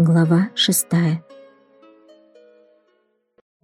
Глава шестая.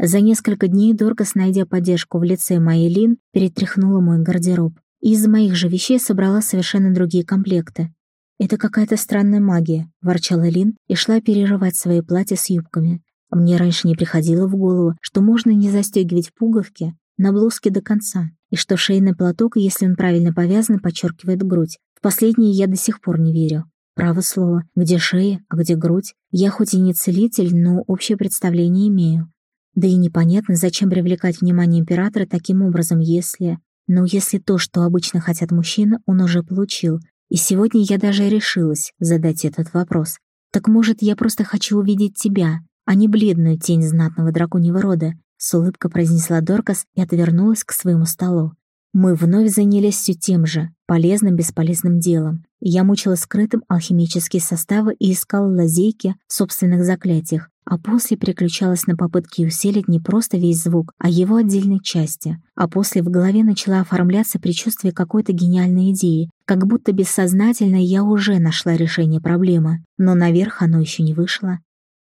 За несколько дней Доркас, найдя поддержку в лице моей Лин, перетряхнула мой гардероб. И из моих же вещей собрала совершенно другие комплекты. «Это какая-то странная магия», — ворчала Лин и шла перерывать свои платья с юбками. Мне раньше не приходило в голову, что можно не застегивать пуговки на блузке до конца, и что шейный платок, если он правильно повязан, подчеркивает грудь. В последнее я до сих пор не верю. Право слово, где шея, а где грудь. Я хоть и не целитель, но общее представление имею. Да и непонятно, зачем привлекать внимание императора таким образом, если... Ну, если то, что обычно хотят мужчины, он уже получил. И сегодня я даже решилась задать этот вопрос. Так может, я просто хочу увидеть тебя, а не бледную тень знатного драконьего рода, с улыбкой произнесла Доркас и отвернулась к своему столу. Мы вновь занялись все тем же, полезным бесполезным делом. Я мучила скрытым алхимические составы и искала лазейки в собственных заклятиях, а после переключалась на попытки усилить не просто весь звук, а его отдельной части. А после в голове начала оформляться предчувствие какой-то гениальной идеи, как будто бессознательно я уже нашла решение проблемы, но наверх оно еще не вышло.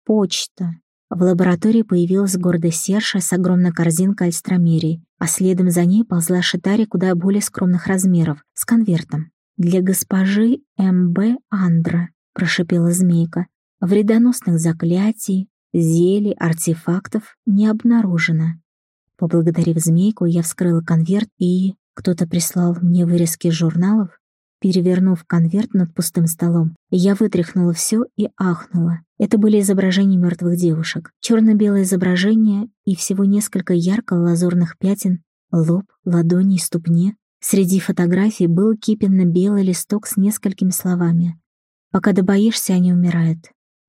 Почта. В лаборатории появилась гордая Серша с огромной корзинкой альстромерий, а следом за ней ползла Шитари куда более скромных размеров, с конвертом. «Для госпожи М.Б. Андра», — прошипела змейка. «Вредоносных заклятий, зелий, артефактов не обнаружено». Поблагодарив змейку, я вскрыла конверт и... Кто-то прислал мне вырезки журналов. Перевернув конверт над пустым столом, я вытряхнула все и ахнула. Это были изображения мертвых девушек. Черно-белое изображение и всего несколько ярко-лазурных пятен, лоб, ладони и ступни. Среди фотографий был кипенно-белый листок с несколькими словами. «Пока добоишься, они умирают».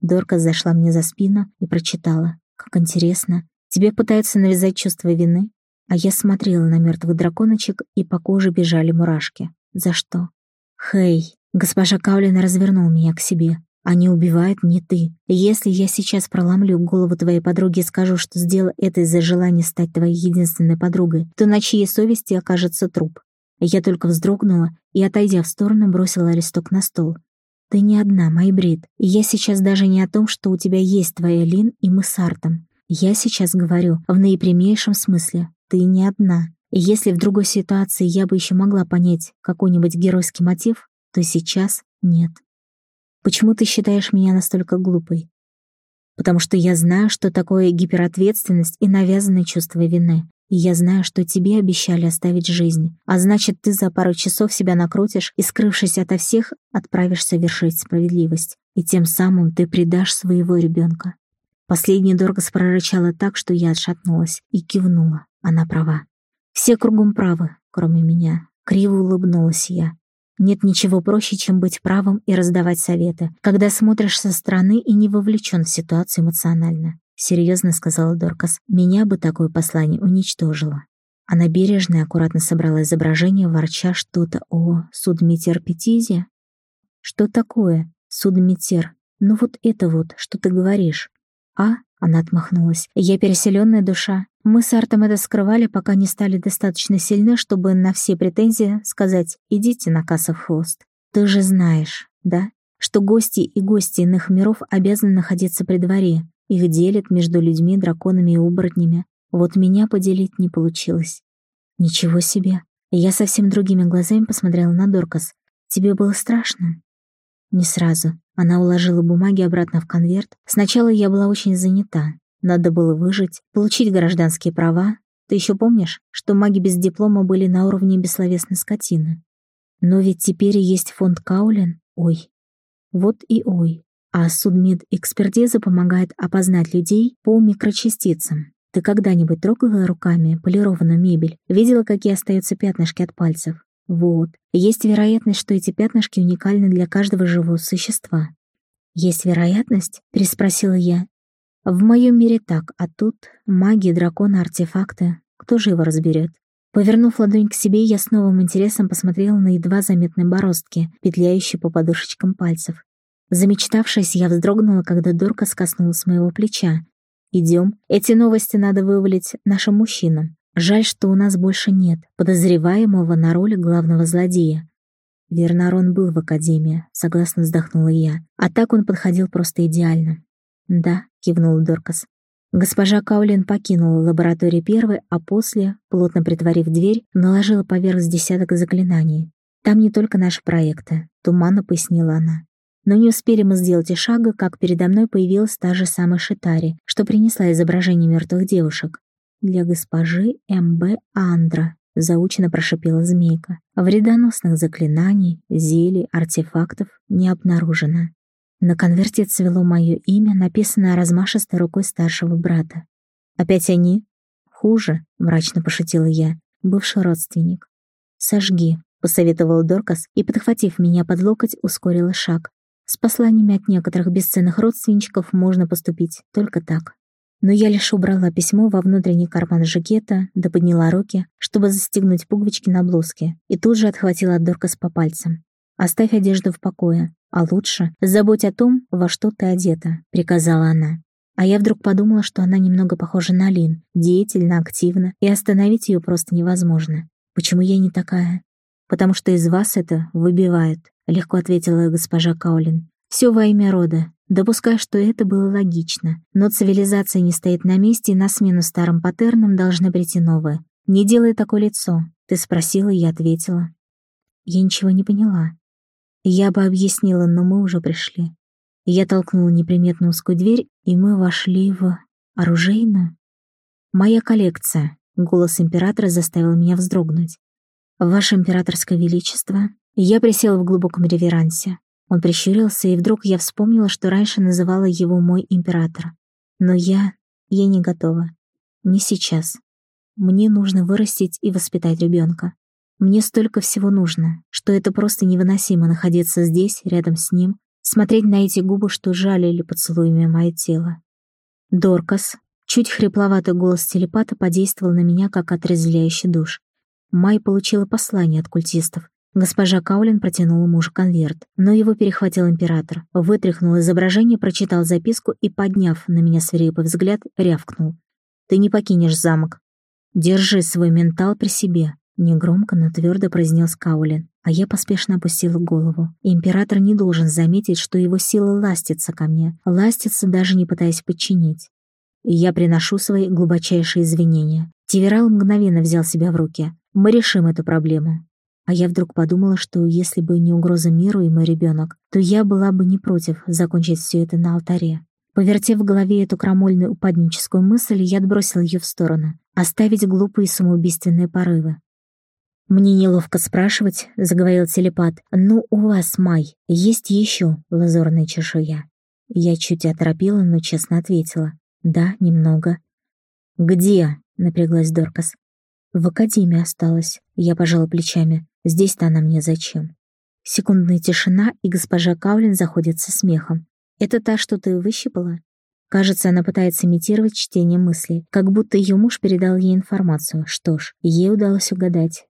Дорка зашла мне за спину и прочитала. «Как интересно. Тебе пытаются навязать чувство вины?» А я смотрела на мертвых драконочек, и по коже бежали мурашки. За что? «Хей!» Госпожа Каулин развернул меня к себе. «Они убивают не ты. Если я сейчас проломлю голову твоей подруги и скажу, что сделал это из-за желания стать твоей единственной подругой, то на чьей совести окажется труп?» Я только вздрогнула и, отойдя в сторону, бросила листок на стол. «Ты не одна, Майбрид, я сейчас даже не о том, что у тебя есть твоя Лин и мы с Артом. Я сейчас говорю в наипрямейшем смысле. Ты не одна. И если в другой ситуации я бы еще могла понять какой-нибудь геройский мотив, то сейчас нет. Почему ты считаешь меня настолько глупой? Потому что я знаю, что такое гиперответственность и навязанное чувство вины. И я знаю, что тебе обещали оставить жизнь. А значит, ты за пару часов себя накрутишь и, скрывшись ото всех, отправишься вершить справедливость. И тем самым ты предашь своего ребенка. Последняя Доргас прорычала так, что я отшатнулась и кивнула. Она права. Все кругом правы, кроме меня. Криво улыбнулась я. Нет ничего проще, чем быть правым и раздавать советы, когда смотришь со стороны и не вовлечен в ситуацию эмоционально. Серьезно сказала Доркас, меня бы такое послание уничтожило. Она бережно и аккуратно собрала изображение, ворча что-то о судметерпетизе. Что такое судметер? Ну вот это вот, что ты говоришь. А? Она отмахнулась. Я переселенная душа. Мы с Артом это скрывали, пока не стали достаточно сильны, чтобы на все претензии сказать «идите на кассов хвост». Ты же знаешь, да, что гости и гости иных миров обязаны находиться при дворе. Их делят между людьми, драконами и оборотнями. Вот меня поделить не получилось. Ничего себе. Я совсем другими глазами посмотрела на Доркас. Тебе было страшно? Не сразу. Она уложила бумаги обратно в конверт. Сначала я была очень занята. Надо было выжить, получить гражданские права. Ты еще помнишь, что маги без диплома были на уровне бессловесной скотины? Но ведь теперь есть фонд Каулин. Ой. Вот и ой. А судмедэкспертиза помогает опознать людей по микрочастицам. Ты когда-нибудь трогала руками полированную мебель? Видела, какие остаются пятнышки от пальцев? Вот. Есть вероятность, что эти пятнышки уникальны для каждого живого существа. «Есть вероятность?» — переспросила я. «В моем мире так, а тут маги, драконы, артефакты. Кто же его разберет?» Повернув ладонь к себе, я с новым интересом посмотрела на едва заметные бороздки, петляющие по подушечкам пальцев. Замечтавшись, я вздрогнула, когда Дорка скоснулась моего плеча. «Идем. Эти новости надо вывалить нашим мужчинам. Жаль, что у нас больше нет подозреваемого на роли главного злодея. Вернарон был в академии, согласно вздохнула я. А так он подходил просто идеально. Да, кивнул Доркас. Госпожа Каулин покинула лабораторию первой, а после, плотно притворив дверь, наложила поверх десяток заклинаний. Там не только наши проекты, туманно пояснила она. Но не успели мы сделать и шага, как передо мной появилась та же самая Шитари, что принесла изображение мертвых девушек. Для госпожи М.Б. Андра, заучено прошипела змейка. Вредоносных заклинаний, зелий, артефактов не обнаружено. На конверте цвело мое имя, написанное размашистой рукой старшего брата. «Опять они?» «Хуже», — мрачно пошутила я, бывший родственник. «Сожги», — посоветовал Доркас и, подхватив меня под локоть, ускорила шаг. С посланиями от некоторых бесценных родственничков можно поступить только так. Но я лишь убрала письмо во внутренний карман жакета, да подняла руки, чтобы застегнуть пуговички на блузке, и тут же отхватила от Доркас по пальцам. «Оставь одежду в покое, а лучше забудь о том, во что ты одета», — приказала она. А я вдруг подумала, что она немного похожа на Лин, деятельно, активно, и остановить ее просто невозможно. Почему я не такая? Потому что из вас это выбивает, легко ответила госпожа Каулин. Все во имя рода. Допускаю, что это было логично. Но цивилизация не стоит на месте, и на смену старым паттернам должны прийти новые. Не делай такое лицо. Ты спросила, и я ответила. Я ничего не поняла. Я бы объяснила, но мы уже пришли. Я толкнула неприметную узкую дверь, и мы вошли в... оружейную? Моя коллекция. Голос императора заставил меня вздрогнуть. «Ваше императорское величество». Я присела в глубоком реверансе. Он прищурился, и вдруг я вспомнила, что раньше называла его мой император. Но я... я не готова. Не сейчас. Мне нужно вырастить и воспитать ребенка. Мне столько всего нужно, что это просто невыносимо находиться здесь, рядом с ним, смотреть на эти губы, что жалили поцелуями мое тело. Доркас, чуть хрипловатый голос телепата подействовал на меня, как отрезвляющий душ. Май получила послание от культистов. Госпожа Каулин протянула мужу конверт, но его перехватил император, вытряхнул изображение, прочитал записку и, подняв на меня свирепый взгляд, рявкнул. «Ты не покинешь замок. Держи свой ментал при себе. Негромко, но твердо произнес Каулин, а я поспешно опустила голову. Император не должен заметить, что его сила ластится ко мне, ластится, даже не пытаясь подчинить. Я приношу свои глубочайшие извинения. Тиверал мгновенно взял себя в руки. Мы решим эту проблему. А я вдруг подумала, что если бы не угроза миру и мой ребенок, то я была бы не против закончить все это на алтаре. Повертев в голове эту крамольную упадническую мысль, я отбросил ее в сторону. Оставить глупые самоубийственные порывы. «Мне неловко спрашивать», — заговорил телепат, «но у вас, Май, есть еще лазурная чешуя?» Я чуть оторопела, но честно ответила. «Да, немного». «Где?» — напряглась Доркас. «В академии осталась», — я пожала плечами. «Здесь-то она мне зачем?» Секундная тишина, и госпожа Каулин заходит со смехом. «Это та, что ты выщипала?» Кажется, она пытается имитировать чтение мыслей, как будто ее муж передал ей информацию. Что ж, ей удалось угадать.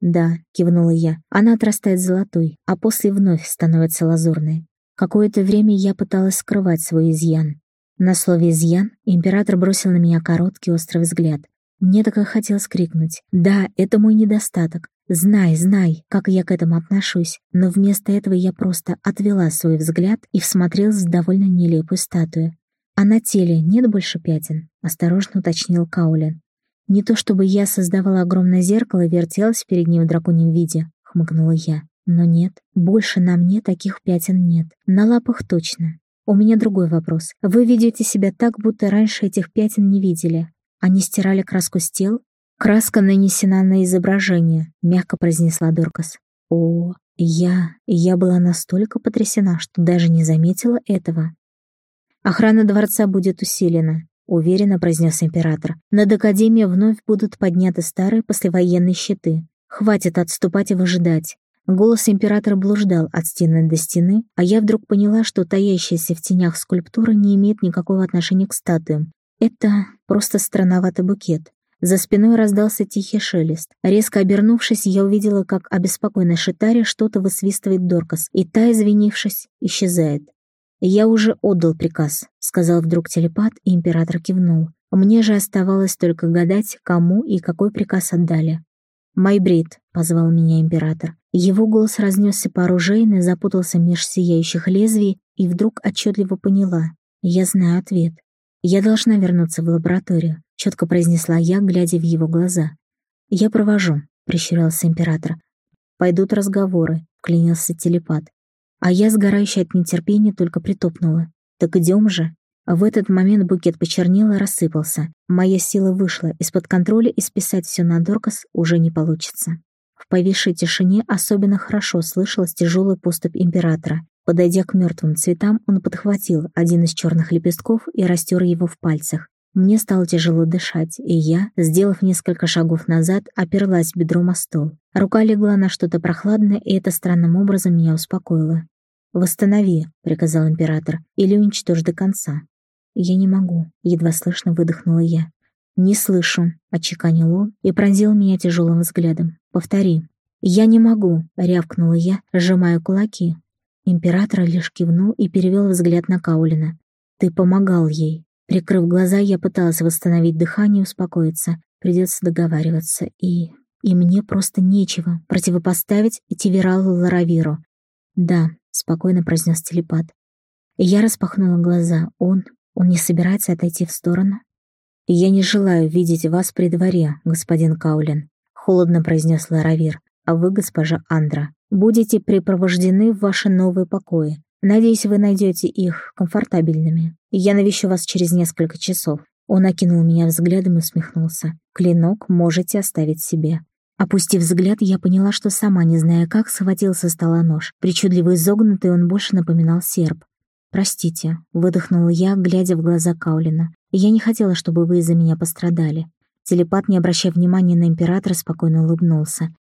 «Да», — кивнула я, — «она отрастает золотой, а после вновь становится лазурной. Какое-то время я пыталась скрывать свой изъян. На слове «изъян» император бросил на меня короткий острый взгляд. Мне так и хотелось крикнуть. «Да, это мой недостаток. Знай, знай, как я к этому отношусь». Но вместо этого я просто отвела свой взгляд и всмотрелась в довольно нелепую статую. «А на теле нет больше пятен?» — осторожно уточнил Каулин. «Не то чтобы я создавала огромное зеркало и вертелась перед ним в драконьем виде», — хмыкнула я. «Но нет, больше на мне таких пятен нет. На лапах точно. У меня другой вопрос. Вы ведете себя так, будто раньше этих пятен не видели. Они стирали краску с тел? Краска нанесена на изображение», — мягко произнесла Доркас. «О, я... я была настолько потрясена, что даже не заметила этого. Охрана дворца будет усилена. — уверенно произнес император. «Над Академией вновь будут подняты старые послевоенные щиты. Хватит отступать и выжидать». Голос императора блуждал от стены до стены, а я вдруг поняла, что таящаяся в тенях скульптура не имеет никакого отношения к статуям. Это просто странноватый букет. За спиной раздался тихий шелест. Резко обернувшись, я увидела, как обеспокоенный Шитари что-то высвистывает Доркас, и та, извинившись, исчезает. «Я уже отдал приказ», — сказал вдруг телепат, и император кивнул. Мне же оставалось только гадать, кому и какой приказ отдали. «Майбрид», — позвал меня император. Его голос разнесся по оружейной, запутался меж сияющих лезвий, и вдруг отчетливо поняла. Я знаю ответ. «Я должна вернуться в лабораторию», — четко произнесла я, глядя в его глаза. «Я провожу», — прищурился император. «Пойдут разговоры», — вклинился телепат. А я, сгорающая от нетерпения, только притопнула. «Так идем же». В этот момент букет почернел и рассыпался. Моя сила вышла из-под контроля, и списать все на Доркас уже не получится. В повисшей тишине особенно хорошо слышалась тяжелая поступь императора. Подойдя к мертвым цветам, он подхватил один из черных лепестков и растер его в пальцах. Мне стало тяжело дышать, и я, сделав несколько шагов назад, оперлась бедром о стол. Рука легла на что-то прохладное, и это странным образом меня успокоило. «Восстанови», — приказал император, — «или уничтожь до конца». «Я не могу», — едва слышно выдохнула я. «Не слышу», — отчеканил он и пронзил меня тяжелым взглядом. «Повтори». «Я не могу», — рявкнула я, сжимая кулаки. Император лишь кивнул и перевел взгляд на Каулина. «Ты помогал ей». Прикрыв глаза, я пыталась восстановить дыхание и успокоиться. Придется договариваться. И... И мне просто нечего противопоставить Тивералу Ларавиру. «Да», — спокойно произнес телепат. Я распахнула глаза. Он... Он не собирается отойти в сторону? «Я не желаю видеть вас при дворе, господин Каулин», — холодно произнес Ларавир. «А вы, госпожа Андра, будете припровождены в ваши новые покои. Надеюсь, вы найдете их комфортабельными. Я навещу вас через несколько часов». Он окинул меня взглядом и усмехнулся. «Клинок можете оставить себе». Опустив взгляд, я поняла, что сама, не зная как, схватил со стола нож. Причудливо изогнутый он больше напоминал серп. «Простите», — выдохнула я, глядя в глаза Каулина. «Я не хотела, чтобы вы из-за меня пострадали». Телепат, не обращая внимания на императора, спокойно улыбнулся.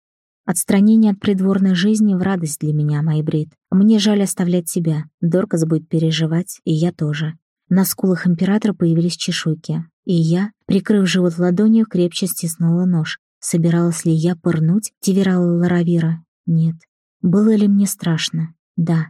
«Отстранение от придворной жизни в радость для меня, Майбрид. Мне жаль оставлять тебя. Доркас будет переживать, и я тоже». На скулах императора появились чешуйки, и я, прикрыв живот ладонью, крепче стиснула нож. Собиралась ли я пырнуть Тиверала Ларавира? Нет. Было ли мне страшно? Да.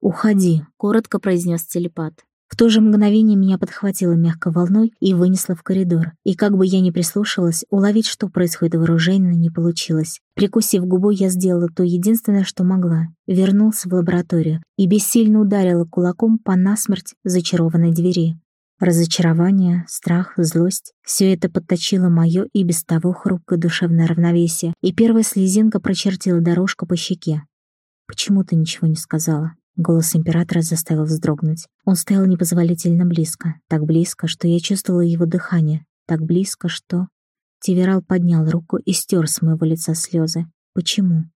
«Уходи», — коротко произнес телепат. В то же мгновение меня подхватило мягко волной и вынесло в коридор. И как бы я ни прислушалась, уловить, что происходит в оружейной, не получилось. Прикусив губу, я сделала то единственное, что могла. Вернулся в лабораторию и бессильно ударила кулаком по насмерть зачарованной двери. Разочарование, страх, злость — все это подточило мое и без того хрупкое душевное равновесие, и первая слезинка прочертила дорожку по щеке. «Почему ты ничего не сказала?» Голос императора заставил вздрогнуть. Он стоял непозволительно близко, так близко, что я чувствовала его дыхание, так близко, что... Тиверал поднял руку и стер с моего лица слезы. «Почему?»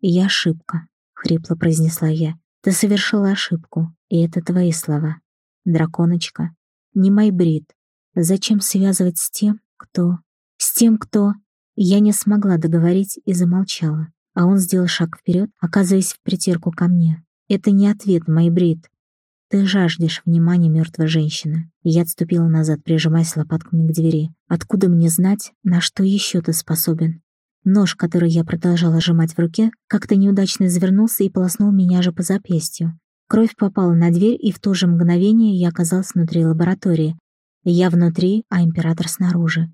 «Я ошибка», — хрипло произнесла я. «Ты совершила ошибку, и это твои слова. Драконочка, не мой брит. Зачем связывать с тем, кто... С тем, кто...» Я не смогла договорить и замолчала, а он сделал шаг вперед, оказываясь в притирку ко мне. Это не ответ, Майбрид. Ты жаждешь внимания мертвой женщины. Я отступила назад, прижимаясь лопатками к двери. Откуда мне знать, на что еще ты способен? Нож, который я продолжала сжимать в руке, как-то неудачно извернулся и полоснул меня же по запястью. Кровь попала на дверь, и в то же мгновение я оказалась внутри лаборатории. Я внутри, а император снаружи.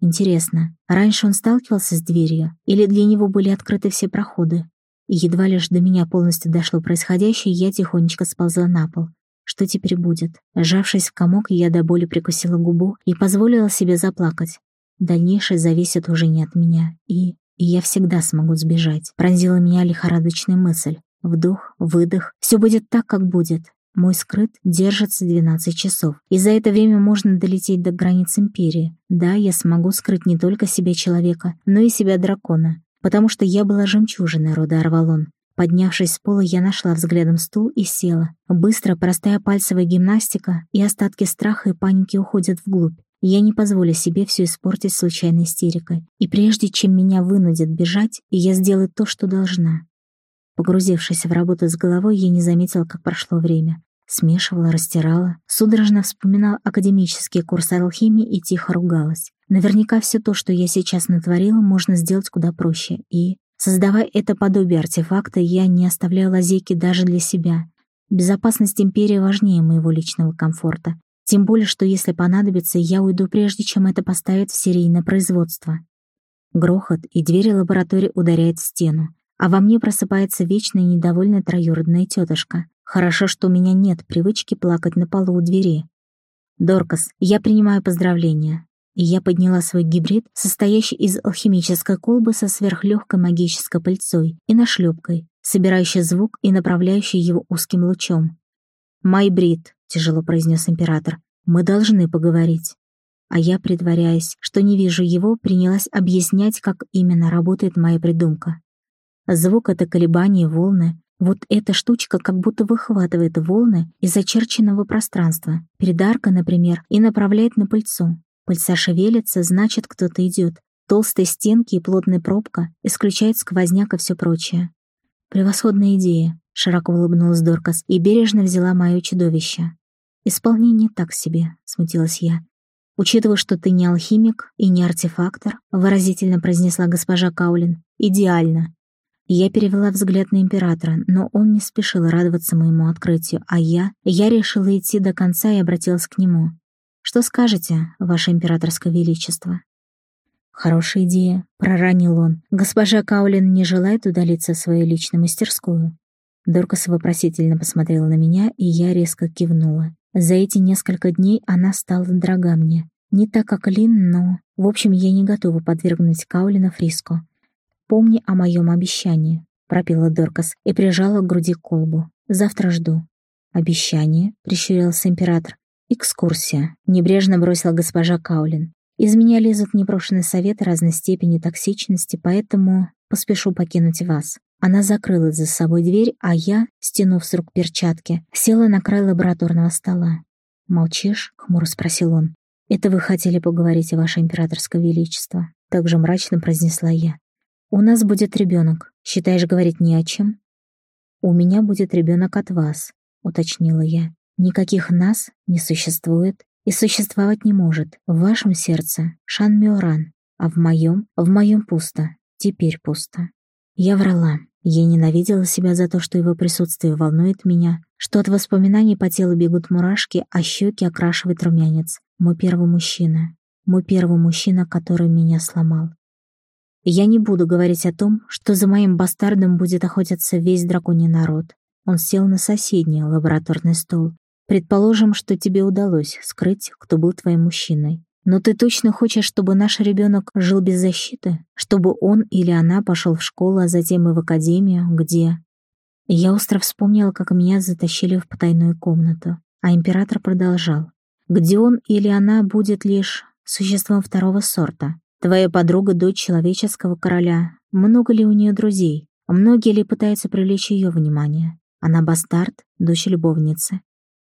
Интересно, раньше он сталкивался с дверью, или для него были открыты все проходы? Едва лишь до меня полностью дошло происходящее, я тихонечко сползла на пол. Что теперь будет? Сжавшись в комок, я до боли прикусила губу и позволила себе заплакать. Дальнейшее зависит уже не от меня, и... и я всегда смогу сбежать. Пронзила меня лихорадочная мысль. Вдох, выдох, все будет так, как будет. Мой скрыт держится 12 часов, и за это время можно долететь до границ Империи. Да, я смогу скрыть не только себя человека, но и себя дракона потому что я была жемчужиной рода Арвалон. Поднявшись с пола, я нашла взглядом стул и села. Быстро, простая пальцевая гимнастика, и остатки страха и паники уходят вглубь. Я не позволю себе все испортить случайной истерикой. И прежде чем меня вынудят бежать, я сделаю то, что должна. Погрузившись в работу с головой, я не заметила, как прошло время. Смешивала, растирала, судорожно вспоминала академические курсы алхимии и тихо ругалась. Наверняка все то, что я сейчас натворила, можно сделать куда проще. И, создавая это подобие артефакта, я не оставляю лазейки даже для себя. Безопасность Империи важнее моего личного комфорта. Тем более, что если понадобится, я уйду прежде, чем это поставят в серийное производство. Грохот, и двери лаборатории ударяют в стену. а во мне просыпается вечная недовольная троюродная тетушка. Хорошо, что у меня нет привычки плакать на полу у двери. «Доркас, я принимаю поздравления». И я подняла свой гибрид, состоящий из алхимической колбы со сверхлегкой магической пыльцой и нашлепкой, собирающий звук и направляющий его узким лучом. «Майбрид», — тяжело произнес император, — «мы должны поговорить». А я, притворяясь, что не вижу его, принялась объяснять, как именно работает моя придумка. Звук — это колебания волны, вот эта штучка как будто выхватывает волны из очерченного пространства, перед аркой, например, и направляет на пыльцу. Пыльца шевелится, значит, кто-то идет. Толстые стенки и плотная пробка исключает сквозняк и все прочее. «Превосходная идея», — широко улыбнулась Доркас и бережно взяла мое чудовище. «Исполнение так себе», — смутилась я. «Учитывая, что ты не алхимик и не артефактор», — выразительно произнесла госпожа Каулин, — «идеально. Я перевела взгляд на императора, но он не спешил радоваться моему открытию, а я... Я решила идти до конца и обратилась к нему. «Что скажете, ваше императорское величество?» «Хорошая идея», — проранил он. «Госпожа Каулин не желает удалиться в свою личную мастерскую». Доркас вопросительно посмотрела на меня, и я резко кивнула. За эти несколько дней она стала дорога мне. Не так, как Лин, но... В общем, я не готова подвергнуть Каулина Фриско. «Помни о моем обещании», — пропила Доркас и прижала к груди колбу. «Завтра жду». «Обещание?» — прищурился император. «Экскурсия», — небрежно бросила госпожа Каулин. «Из меня лезут непрошенные советы разной степени токсичности, поэтому поспешу покинуть вас». Она закрыла за собой дверь, а я, стянув с рук перчатки, села на край лабораторного стола. «Молчишь?» — хмуро спросил он. «Это вы хотели поговорить, о ваше императорское величество?» Также мрачно произнесла я. «У нас будет ребенок. Считаешь, говорить не о чем?» «У меня будет ребенок от вас», — уточнила я. «Никаких нас не существует и существовать не может. В вашем сердце Шан Миоран, а в моем, в моем пусто. Теперь пусто». Я врала. Я ненавидела себя за то, что его присутствие волнует меня, что от воспоминаний по телу бегут мурашки, а щеки окрашивает румянец. Мой первый мужчина. Мой первый мужчина, который меня сломал. Я не буду говорить о том, что за моим бастардом будет охотиться весь драконий народ. Он сел на соседний лабораторный стол. Предположим, что тебе удалось скрыть, кто был твоим мужчиной. Но ты точно хочешь, чтобы наш ребенок жил без защиты? Чтобы он или она пошел в школу, а затем и в академию, где... Я остро вспомнила, как меня затащили в потайную комнату. А император продолжал. Где он или она будет лишь существом второго сорта, Твоя подруга — дочь человеческого короля. Много ли у нее друзей? Многие ли пытаются привлечь ее внимание? Она бастард, дочь любовницы.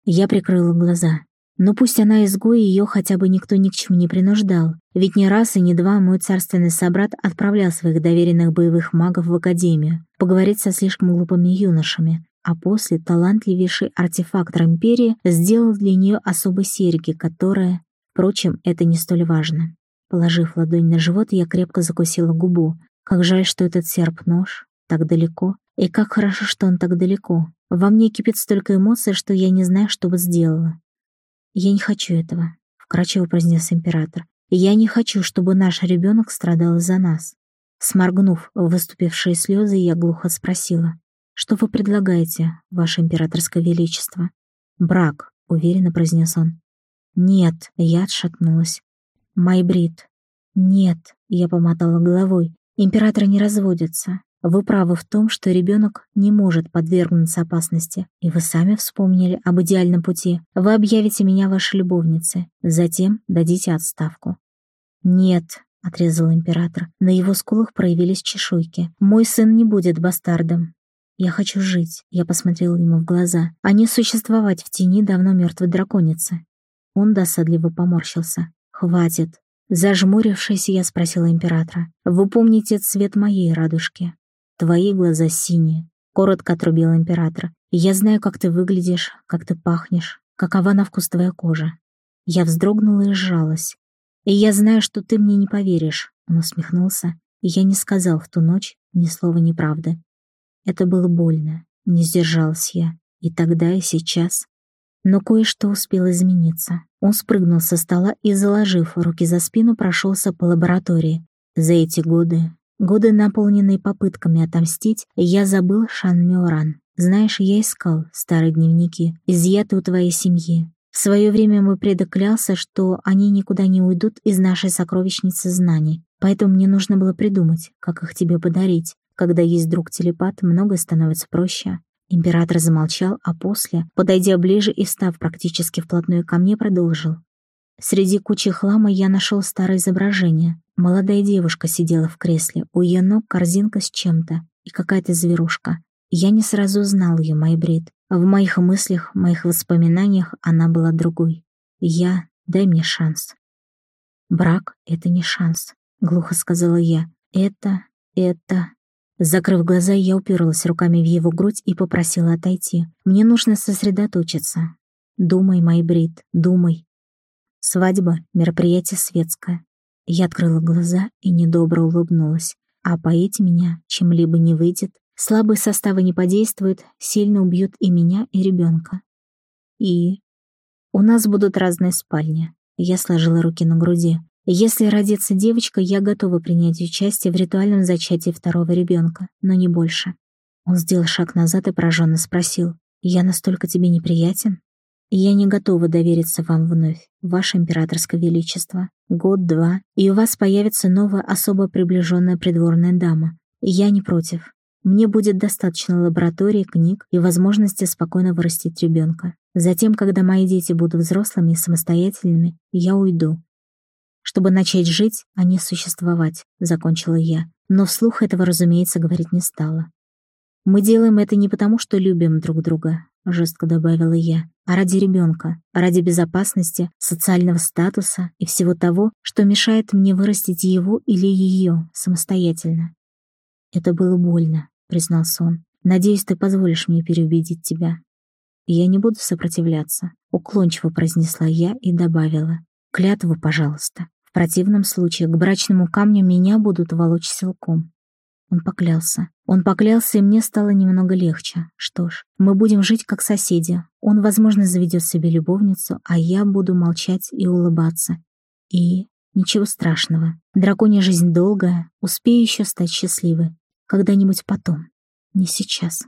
Я прикрыла глаза. Но пусть она изгой, ее хотя бы никто ни к чему не принуждал. Ведь не раз и не два мой царственный собрат отправлял своих доверенных боевых магов в академию, поговорить со слишком глупыми юношами, а после талантливейший артефактор Империи сделал для нее особые серьги, которые... Впрочем, это не столь важно. Положив ладонь на живот, я крепко закусила губу. Как жаль, что этот серп-нож так далеко. И как хорошо, что он так далеко. Во мне кипит столько эмоций, что я не знаю, что бы сделала. «Я не хочу этого», — вкрадчиво произнес император. «Я не хочу, чтобы наш ребенок страдал из-за нас». Сморгнув выступившие слезы, я глухо спросила. «Что вы предлагаете, ваше императорское величество?» «Брак», — уверенно произнес он. «Нет», — я отшатнулась. Майбрид. Нет, я помотала головой. Императоры не разводятся. Вы правы в том, что ребенок не может подвергнуться опасности. И вы сами вспомнили об идеальном пути. Вы объявите меня вашей любовницей. Затем дадите отставку. Нет, — отрезал император. На его скулах проявились чешуйки. «Мой сын не будет бастардом. Я хочу жить», — я посмотрела ему в глаза, «а не существовать в тени давно мертвой драконицы». Он досадливо поморщился. «Хватит!» Зажмурившись, я спросила императора. «Вы помните цвет моей радужки?» «Твои глаза синие», — коротко отрубил император. «Я знаю, как ты выглядишь, как ты пахнешь, какова на вкус твоя кожа». Я вздрогнула и сжалась. «И я знаю, что ты мне не поверишь», — он усмехнулся, и я не сказал в ту ночь ни слова неправды. Это было больно, не сдержалась я. И тогда, и сейчас. Но кое-что успело измениться. Он спрыгнул со стола и, заложив руки за спину, прошелся по лаборатории. За эти годы Годы, наполненные попытками отомстить, я забыл Шан Миоран. Знаешь, я искал старые дневники, изъятые у твоей семьи. В свое время мой предок клялся, что они никуда не уйдут из нашей сокровищницы знаний, поэтому мне нужно было придумать, как их тебе подарить. Когда есть друг-телепат, многое становится проще. Император замолчал, а после, подойдя ближе и став практически вплотную ко мне, продолжил. Среди кучи хлама я нашел старое изображение. Молодая девушка сидела в кресле, у ее ног корзинка с чем-то и какая-то зверушка. Я не сразу узнал ее, Майбрид. В моих мыслях, моих воспоминаниях она была другой. Я... Дай мне шанс. Брак — это не шанс, — глухо сказала я. Это... это... Закрыв глаза, я уперлась руками в его грудь и попросила отойти. Мне нужно сосредоточиться. Думай, Майбрид, думай. Свадьба — мероприятие светское. Я открыла глаза и недобро улыбнулась. А поить меня чем-либо не выйдет. Слабые составы не подействуют, сильно убьют и меня, и ребенка. И... У нас будут разные спальни. Я сложила руки на груди. Если родится девочка, я готова принять участие в ритуальном зачатии второго ребенка, но не больше. Он сделал шаг назад и пораженно спросил, «Я настолько тебе неприятен?» «Я не готова довериться вам вновь, ваше императорское величество. Год-два, и у вас появится новая особо приближенная придворная дама. Я не против. Мне будет достаточно лаборатории, книг и возможности спокойно вырастить ребенка. Затем, когда мои дети будут взрослыми и самостоятельными, я уйду, чтобы начать жить, а не существовать», — закончила я. Но вслух этого, разумеется, говорить не стала. «Мы делаем это не потому, что любим друг друга», — жестко добавила я, «а ради ребенка, ради безопасности, социального статуса и всего того, что мешает мне вырастить его или ее самостоятельно». «Это было больно», — признался он. «Надеюсь, ты позволишь мне переубедить тебя». «Я не буду сопротивляться», — уклончиво произнесла я и добавила. Клятву, пожалуйста. В противном случае к брачному камню меня будут волочь силком. Он поклялся. Он поклялся, и мне стало немного легче. Что ж, мы будем жить как соседи. Он, возможно, заведет себе любовницу, а я буду молчать и улыбаться. И ничего страшного. Драконья жизнь долгая, успею еще стать счастливой. Когда-нибудь потом. Не сейчас.